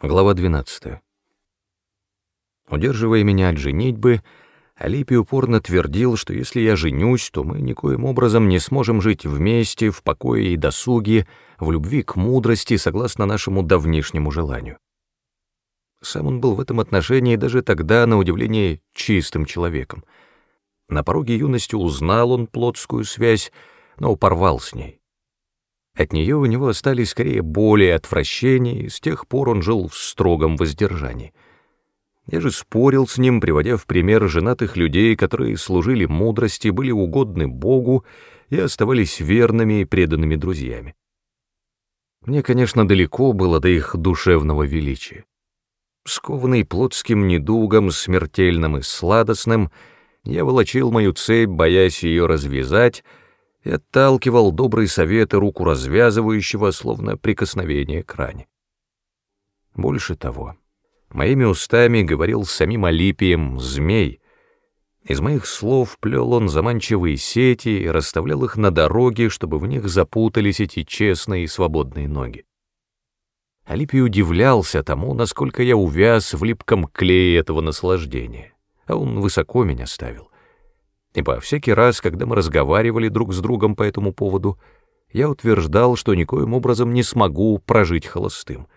Глава 12. Удерживая меня от женитьбы, Алипий упорно твердил, что если я женюсь, то мы никоим образом не сможем жить вместе, в покое и досуге, в любви к мудрости, согласно нашему давнишнему желанию. Сам он был в этом отношении даже тогда, на удивление, чистым человеком. На пороге юности узнал он плотскую связь, но порвал с ней. От нее у него остались скорее боли и отвращения, и с тех пор он жил в строгом воздержании. Я же спорил с ним, приводя в пример женатых людей, которые служили мудрости, были угодны Богу и оставались верными и преданными друзьями. Мне, конечно, далеко было до их душевного величия. Скованный плотским недугом, смертельным и сладостным, я волочил мою цепь, боясь ее развязать, и отталкивал добрые советы руку развязывающего, словно прикосновение к ране. Больше того, моими устами говорил самим Алипием змей. Из моих слов плел он заманчивые сети и расставлял их на дороге, чтобы в них запутались эти честные и свободные ноги. Алипий удивлялся тому, насколько я увяз в липком клее этого наслаждения, а он высоко меня ставил ибо всякий раз, когда мы разговаривали друг с другом по этому поводу, я утверждал, что никоим образом не смогу прожить холостым.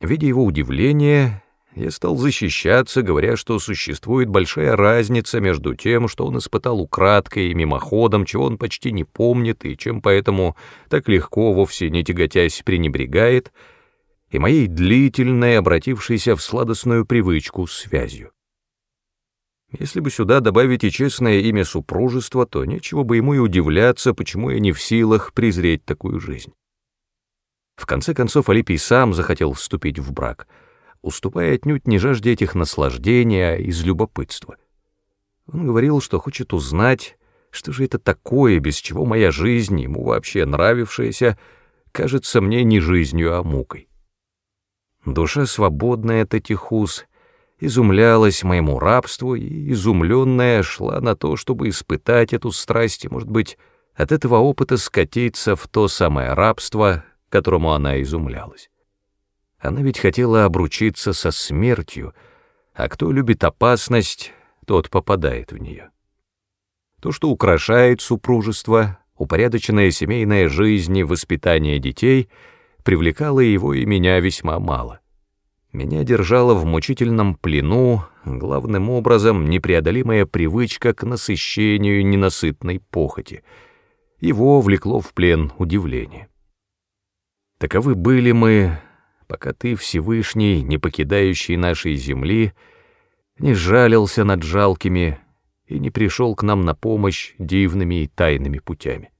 Видя его удивление, я стал защищаться, говоря, что существует большая разница между тем, что он испытал украдкой и мимоходом, чего он почти не помнит и чем поэтому так легко, вовсе не тяготясь, пренебрегает, и моей длительной, обратившейся в сладостную привычку, связью. Если бы сюда добавить и честное имя супружества, то нечего бы ему и удивляться, почему я не в силах презреть такую жизнь. В конце концов, Алипий сам захотел вступить в брак, уступая отнюдь не жажде этих наслаждений, а из любопытства. Он говорил, что хочет узнать, что же это такое, без чего моя жизнь, ему вообще нравившаяся, кажется мне не жизнью, а мукой. Душа свободная от этих уз — изумлялась моему рабству и, изумленная, шла на то, чтобы испытать эту страсть и, может быть, от этого опыта скатиться в то самое рабство, которому она изумлялась. Она ведь хотела обручиться со смертью, а кто любит опасность, тот попадает в нее. То, что украшает супружество, упорядоченная семейная жизнь и воспитание детей, привлекало его и меня весьма мало. Меня держала в мучительном плену, главным образом, непреодолимая привычка к насыщению ненасытной похоти. Его влекло в плен удивление. Таковы были мы, пока ты, Всевышний, не покидающий нашей земли, не жалился над жалкими и не пришел к нам на помощь дивными и тайными путями.